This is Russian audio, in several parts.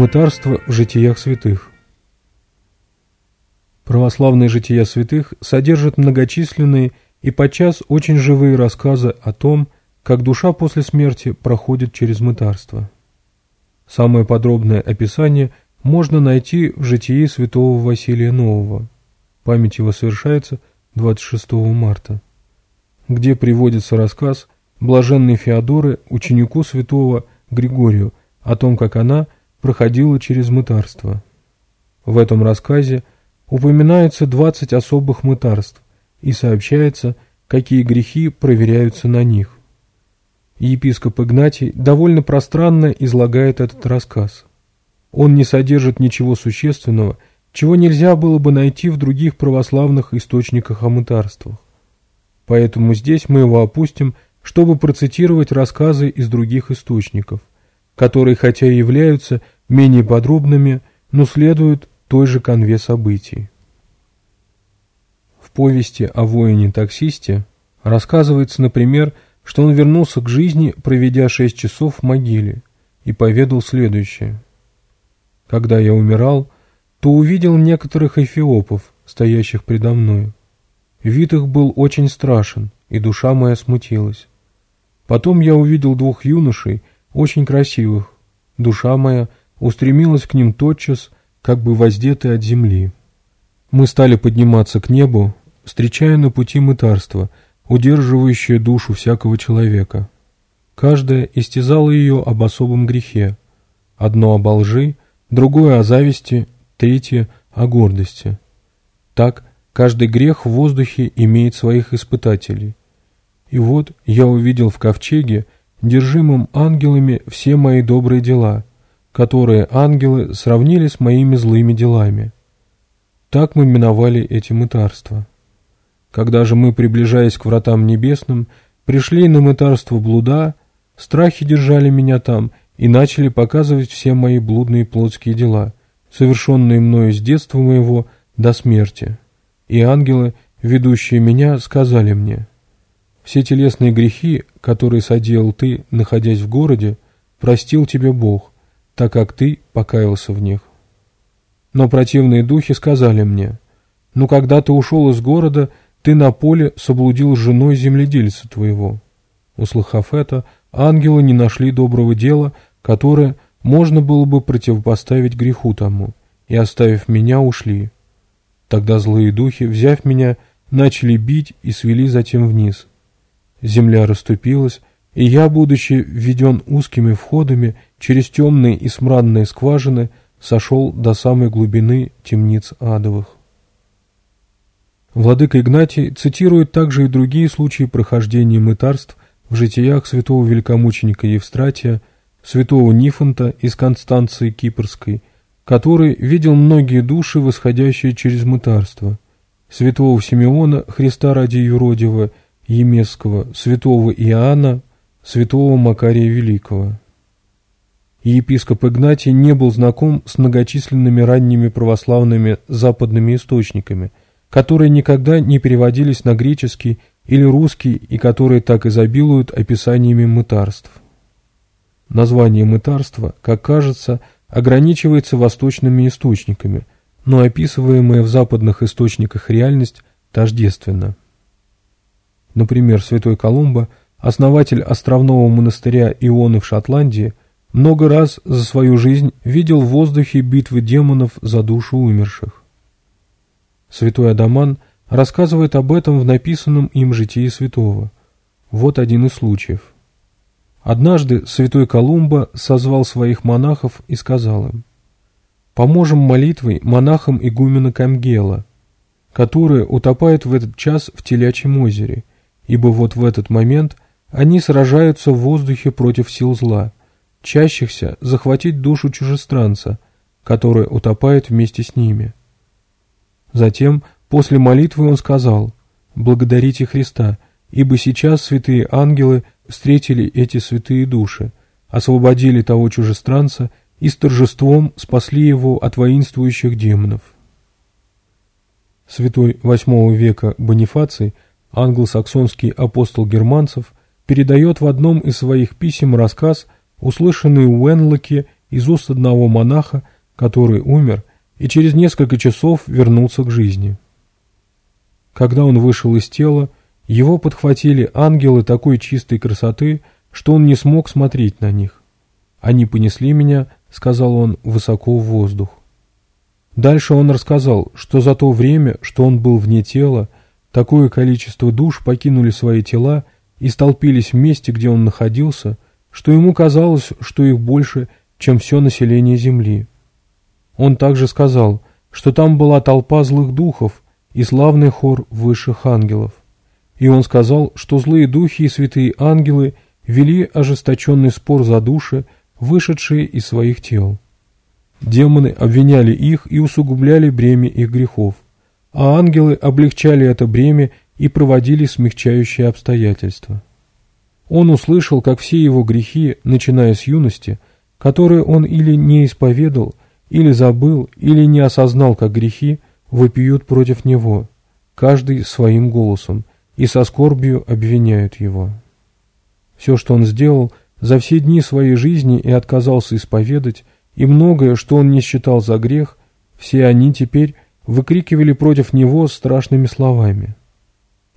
Мытарство в житиях святых Православные жития святых содержат многочисленные и подчас очень живые рассказы о том, как душа после смерти проходит через мытарство. Самое подробное описание можно найти в житии святого Василия Нового. Память его совершается 26 марта, где приводится рассказ блаженной Феодоры, ученику святого Григорию, о том, как она – проходила через мытарство. В этом рассказе упоминается 20 особых мытарств и сообщается, какие грехи проверяются на них. Епископ Игнатий довольно пространно излагает этот рассказ. Он не содержит ничего существенного, чего нельзя было бы найти в других православных источниках о мытарствах. Поэтому здесь мы его опустим, чтобы процитировать рассказы из других источников которые хотя и являются менее подробными, но следуют той же конве событий. В повести о воине-таксисте рассказывается, например, что он вернулся к жизни, проведя шесть часов в могиле, и поведал следующее. «Когда я умирал, то увидел некоторых эфиопов, стоящих предо мною. Вид их был очень страшен, и душа моя смутилась. Потом я увидел двух юношей, очень красивых. Душа моя устремилась к ним тотчас, как бы воздетая от земли. Мы стали подниматься к небу, встречая на пути мытарство, удерживающее душу всякого человека. Каждая истязала ее об особом грехе. Одно об лжи, другое о зависти, третье о гордости. Так каждый грех в воздухе имеет своих испытателей. И вот я увидел в ковчеге держимым ангелами все мои добрые дела, которые ангелы сравнили с моими злыми делами. Так мы миновали эти мытарства. Когда же мы, приближаясь к вратам небесным, пришли на мытарство блуда, страхи держали меня там и начали показывать все мои блудные плотские дела, совершенные мною с детства моего до смерти. И ангелы, ведущие меня, сказали мне – все телесные грехи, которые соделал ты, находясь в городе, простил тебе Бог, так как ты покаялся в них. Но противные духи сказали мне, «Ну, когда ты ушел из города, ты на поле соблудил с женой земледельца твоего». Услыхав это, ангелы не нашли доброго дела, которое можно было бы противопоставить греху тому, и, оставив меня, ушли. Тогда злые духи, взяв меня, начали бить и свели затем вниз, земля расступилась, и я, будучи введен узкими входами через темные и смрадные скважины, сошел до самой глубины темниц адовых. Владыка Игнатий цитирует также и другие случаи прохождения мытарств в житиях святого великомученика Евстратия, святого Нифонта из Констанции Кипрской, который видел многие души, восходящие через мытарство, святого Симеона Христа ради Юродива Емесского, святого Иоанна, святого Макария Великого. Епископ Игнатий не был знаком с многочисленными ранними православными западными источниками, которые никогда не переводились на греческий или русский и которые так изобилуют описаниями мытарств. Название мытарства, как кажется, ограничивается восточными источниками, но описываемая в западных источниках реальность тождественна. Например, святой Колумба, основатель островного монастыря Ионы в Шотландии, много раз за свою жизнь видел в воздухе битвы демонов за душу умерших. Святой Адаман рассказывает об этом в написанном им житии святого. Вот один из случаев. Однажды святой Колумба созвал своих монахов и сказал им, «Поможем молитвой монахам игумена Камгела, которые утопают в этот час в телячьем озере, ибо вот в этот момент они сражаются в воздухе против сил зла, чащихся захватить душу чужестранца, который утопает вместе с ними. Затем, после молитвы он сказал «Благодарите Христа, ибо сейчас святые ангелы встретили эти святые души, освободили того чужестранца и с торжеством спасли его от воинствующих демонов». Святой восьмого века Бонифаций – англосаксонский апостол германцев, передает в одном из своих писем рассказ, услышанный у Уэнлоки из уст одного монаха, который умер и через несколько часов вернулся к жизни. Когда он вышел из тела, его подхватили ангелы такой чистой красоты, что он не смог смотреть на них. «Они понесли меня», — сказал он, — «высоко в воздух». Дальше он рассказал, что за то время, что он был вне тела, — Такое количество душ покинули свои тела и столпились в месте, где он находился, что ему казалось, что их больше, чем все население Земли. Он также сказал, что там была толпа злых духов и славный хор высших ангелов. И он сказал, что злые духи и святые ангелы вели ожесточенный спор за души, вышедшие из своих тел. Демоны обвиняли их и усугубляли бремя их грехов – а ангелы облегчали это бремя и проводили смягчающие обстоятельства. Он услышал, как все его грехи, начиная с юности, которые он или не исповедал, или забыл, или не осознал как грехи, выпьют против него, каждый своим голосом, и со скорбью обвиняют его. Все, что он сделал за все дни своей жизни и отказался исповедать, и многое, что он не считал за грех, все они теперь – выкрикивали против него страшными словами.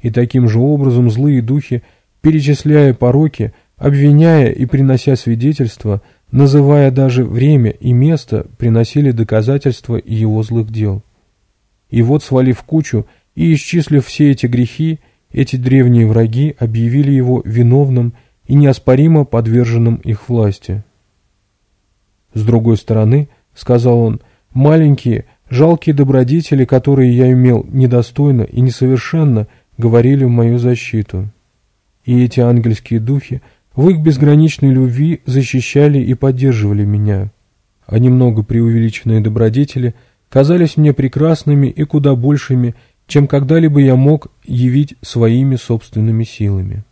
И таким же образом злые духи, перечисляя пороки, обвиняя и принося свидетельства, называя даже время и место, приносили доказательства его злых дел. И вот, свалив кучу и исчислив все эти грехи, эти древние враги объявили его виновным и неоспоримо подверженным их власти. С другой стороны, сказал он, маленькие – Жалкие добродетели, которые я имел недостойно и несовершенно, говорили в мою защиту. И эти ангельские духи в их безграничной любви защищали и поддерживали меня. А немного преувеличенные добродетели казались мне прекрасными и куда большими, чем когда-либо я мог явить своими собственными силами.